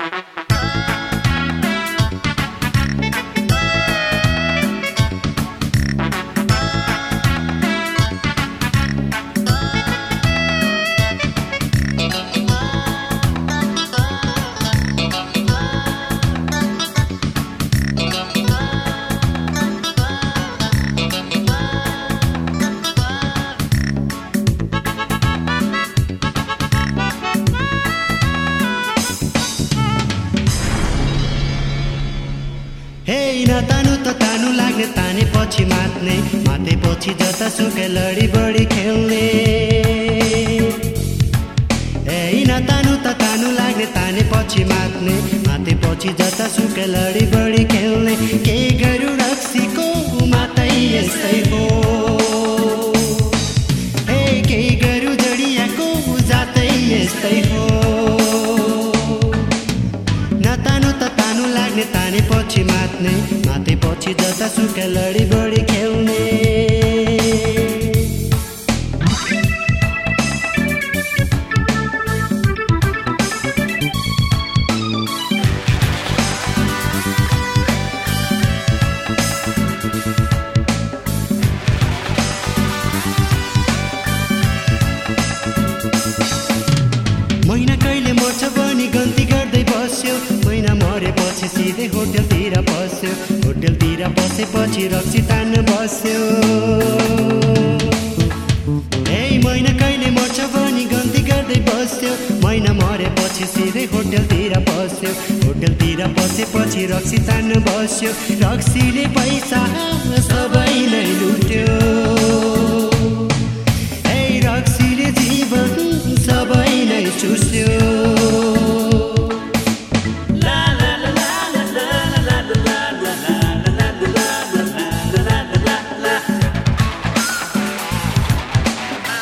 हे न तानु त तानु लाग्ने ताने पछि मात्ने माते पछि जता सुकै लडी बढी खेल्ने। हे न तानु त तानु लाग्ने ताने पछि मात्ने माते पछि जता सुकै लडी बढी खेल्ने। के गरु रक्सीको मातै यस्तै हो। हे के गरु जडियाको जातै यस्तै हो। ताने पछि मात्ने माते पछि जता सुकै लडी बढी खेल्ने। बसेपछि रक्सी तान्न बस्यो। ए महिना कहिले मर्छ भनी गन्ती गर्दै बस्यो। महिना मरेपछि सिधै होटलतिर बस्यो। होटलतिर बसेपछि रक्सी तान्न बस्यो। रक्सीले पैसा सबै नै लुट्यो।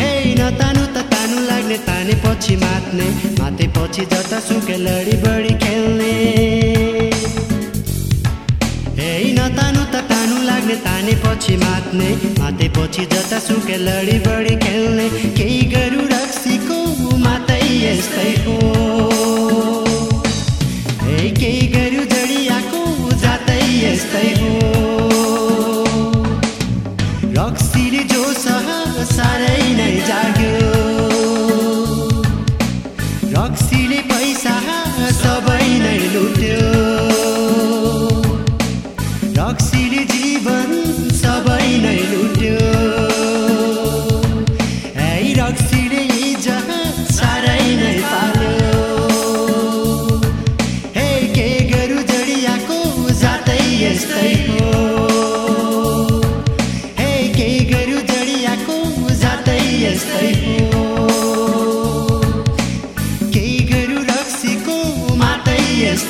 ए त तानु लाग्ने ताने मात्ने माते पछि सुकै लडी बढी खेल्ने। हे त तानु लाग्ने ताने पछि मात्ने माते पछि जता सुकै लडी बढी खेल्ने। जातै